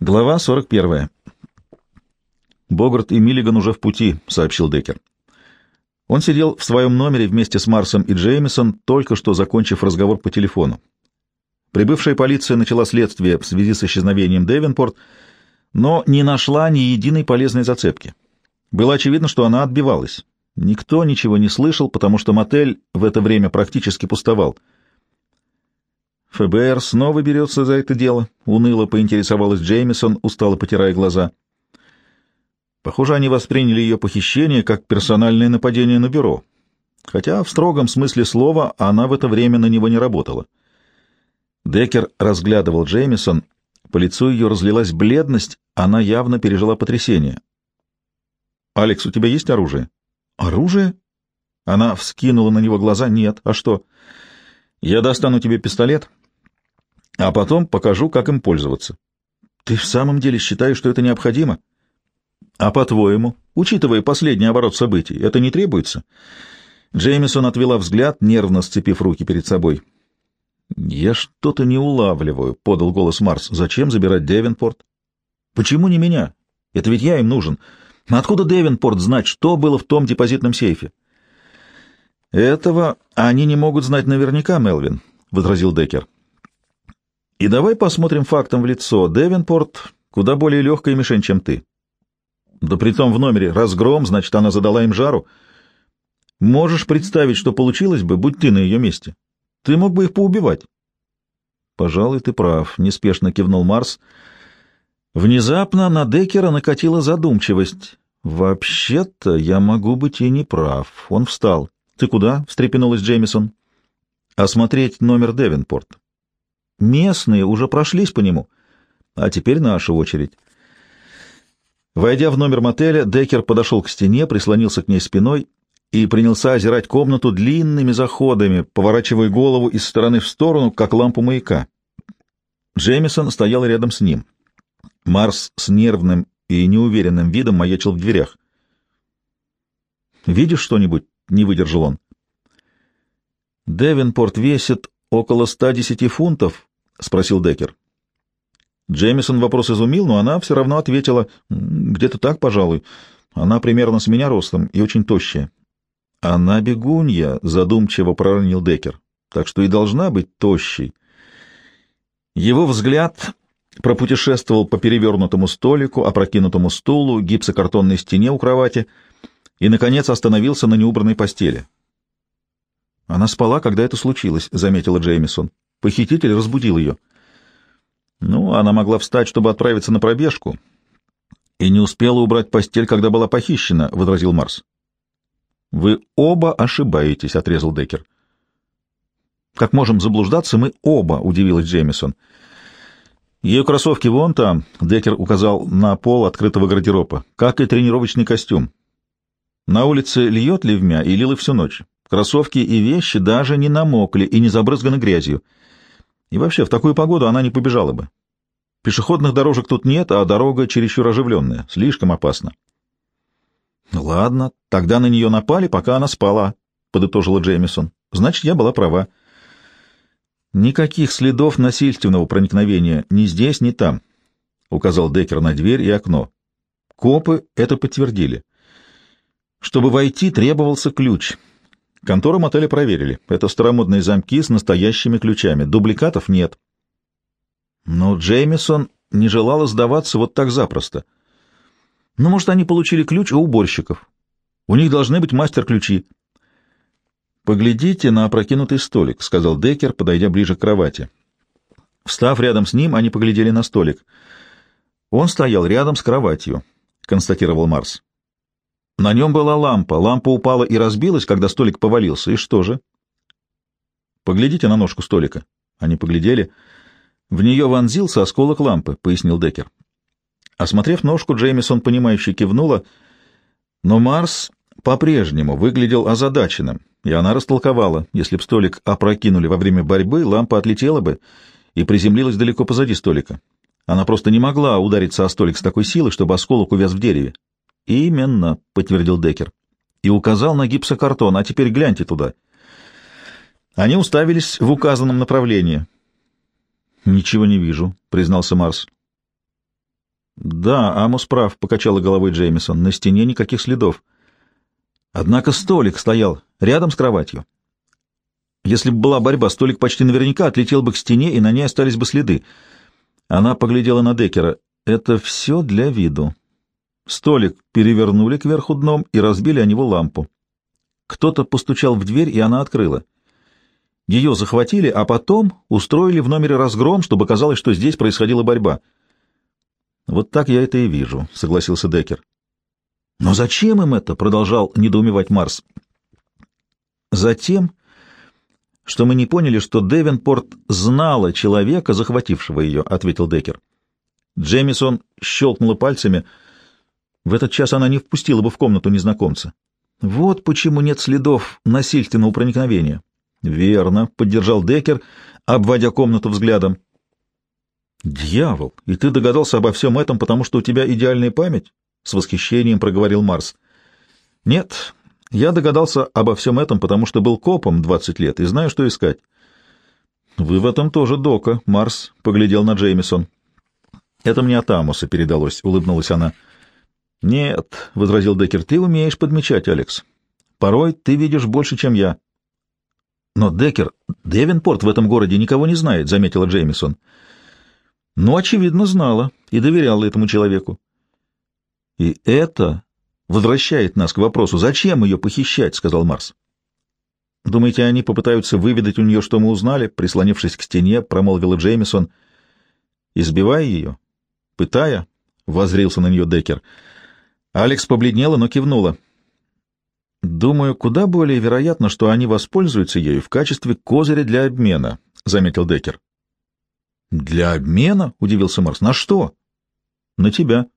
Глава 41. «Богарт и Миллиган уже в пути», — сообщил Деккер. Он сидел в своем номере вместе с Марсом и Джеймисон, только что закончив разговор по телефону. Прибывшая полиция начала следствие в связи с исчезновением Девенпорт, но не нашла ни единой полезной зацепки. Было очевидно, что она отбивалась. Никто ничего не слышал, потому что мотель в это время практически пустовал — ФБР снова берется за это дело, — уныло поинтересовалась Джеймисон, устало потирая глаза. Похоже, они восприняли ее похищение как персональное нападение на бюро, хотя в строгом смысле слова она в это время на него не работала. Деккер разглядывал Джеймисон, по лицу ее разлилась бледность, она явно пережила потрясение. «Алекс, у тебя есть оружие?» «Оружие?» Она вскинула на него глаза. «Нет. А что?» «Я достану тебе пистолет, а потом покажу, как им пользоваться. Ты в самом деле считаешь, что это необходимо? А по-твоему, учитывая последний оборот событий, это не требуется? Джеймисон отвела взгляд, нервно сцепив руки перед собой. «Я что-то не улавливаю», — подал голос Марс. «Зачем забирать Девенпорт?» «Почему не меня? Это ведь я им нужен. Откуда Девенпорт знать, что было в том депозитном сейфе?» «Этого они не могут знать наверняка, Мелвин», — возразил Деккер. И давай посмотрим фактом в лицо. Девенпорт куда более легкая мишень, чем ты. Да притом в номере разгром, значит, она задала им жару. Можешь представить, что получилось бы, будь ты на ее месте? Ты мог бы их поубивать. Пожалуй, ты прав, — неспешно кивнул Марс. Внезапно на Деккера накатила задумчивость. Вообще-то я могу быть и не прав. Он встал. Ты куда? — встрепенулась Джеймисон. Осмотреть номер Девенпорт. Местные уже прошлись по нему. А теперь наша очередь. Войдя в номер мотеля, Деккер подошел к стене, прислонился к ней спиной и принялся озирать комнату длинными заходами, поворачивая голову из стороны в сторону, как лампу маяка. Джеймисон стоял рядом с ним. Марс с нервным и неуверенным видом маячил в дверях. «Видишь что-нибудь?» — не выдержал он. «Девинпорт весит около 110 фунтов», — спросил Деккер. Джеймисон вопрос изумил, но она все равно ответила, где-то так, пожалуй. Она примерно с меня ростом и очень тощая. Она бегунья, задумчиво проронил Деккер, так что и должна быть тощей. Его взгляд пропутешествовал по перевернутому столику, опрокинутому стулу, гипсокартонной стене у кровати и, наконец, остановился на неубранной постели. Она спала, когда это случилось, — заметила Джеймисон. Похититель разбудил ее. Ну, она могла встать, чтобы отправиться на пробежку, и не успела убрать постель, когда была похищена, — возразил Марс. — Вы оба ошибаетесь, — отрезал Деккер. — Как можем заблуждаться, мы оба, — удивилась Джеймисон. — Ее кроссовки вон там, — Деккер указал на пол открытого гардероба, — как и тренировочный костюм. На улице льет ливмя и лило всю ночь. Кроссовки и вещи даже не намокли и не забрызганы грязью. И вообще, в такую погоду она не побежала бы. Пешеходных дорожек тут нет, а дорога чересчур оживленная, слишком опасна. — Ладно, тогда на нее напали, пока она спала, — подытожила Джеймисон. — Значит, я была права. Никаких следов насильственного проникновения ни здесь, ни там, — указал Деккер на дверь и окно. Копы это подтвердили. Чтобы войти, требовался ключ — Контору мотеля проверили. Это старомодные замки с настоящими ключами. Дубликатов нет. Но Джеймисон не желала сдаваться вот так запросто. Ну, может, они получили ключ у уборщиков. У них должны быть мастер-ключи. «Поглядите на опрокинутый столик», — сказал Деккер, подойдя ближе к кровати. Встав рядом с ним, они поглядели на столик. «Он стоял рядом с кроватью», — констатировал Марс. На нем была лампа. Лампа упала и разбилась, когда столик повалился. И что же? Поглядите на ножку столика. Они поглядели. В нее вонзился осколок лампы, — пояснил Деккер. Осмотрев ножку, Джеймисон, понимающе кивнула, но Марс по-прежнему выглядел озадаченным, и она растолковала. Если б столик опрокинули во время борьбы, лампа отлетела бы и приземлилась далеко позади столика. Она просто не могла удариться о столик с такой силой, чтобы осколок увяз в дереве. «Именно», — подтвердил Деккер. И указал на гипсокартон. «А теперь гляньте туда». Они уставились в указанном направлении. «Ничего не вижу», — признался Марс. Да, Амос прав, — покачала головой Джеймисон. На стене никаких следов. Однако столик стоял рядом с кроватью. Если бы была борьба, столик почти наверняка отлетел бы к стене, и на ней остались бы следы. Она поглядела на Деккера. Это все для виду. Столик перевернули кверху дном и разбили о него лампу. Кто-то постучал в дверь, и она открыла. Ее захватили, а потом устроили в номере разгром, чтобы казалось, что здесь происходила борьба. «Вот так я это и вижу», — согласился Деккер. «Но зачем им это?» — продолжал недоумевать Марс. «Затем, что мы не поняли, что Девенпорт знала человека, захватившего ее», — ответил Деккер. Джемисон щелкнула пальцами. В этот час она не впустила бы в комнату незнакомца. Вот почему нет следов насильственного проникновения. Верно, поддержал Декер, обводя комнату взглядом. Дьявол, и ты догадался обо всем этом, потому что у тебя идеальная память? С восхищением проговорил Марс. Нет, я догадался обо всем этом, потому что был копом двадцать лет и знаю, что искать. Вы в этом тоже дока, Марс поглядел на Джеймисон. Это мне от Амоса передалось, улыбнулась она. Нет, возразил Декер, ты умеешь подмечать, Алекс. Порой ты видишь больше, чем я. Но Декер, Девинпорт в этом городе никого не знает, заметила Джеймисон. Ну, очевидно, знала и доверяла этому человеку. И это возвращает нас к вопросу, зачем ее похищать, сказал Марс. Думаете, они попытаются выведать у нее, что мы узнали, прислонившись к стене, промолвила Джеймисон, избивая ее, пытая, воззрился на нее Декер. Алекс побледнела, но кивнула. «Думаю, куда более вероятно, что они воспользуются ею в качестве козыря для обмена», — заметил Деккер. «Для обмена?» — удивился Марс. «На что?» «На тебя».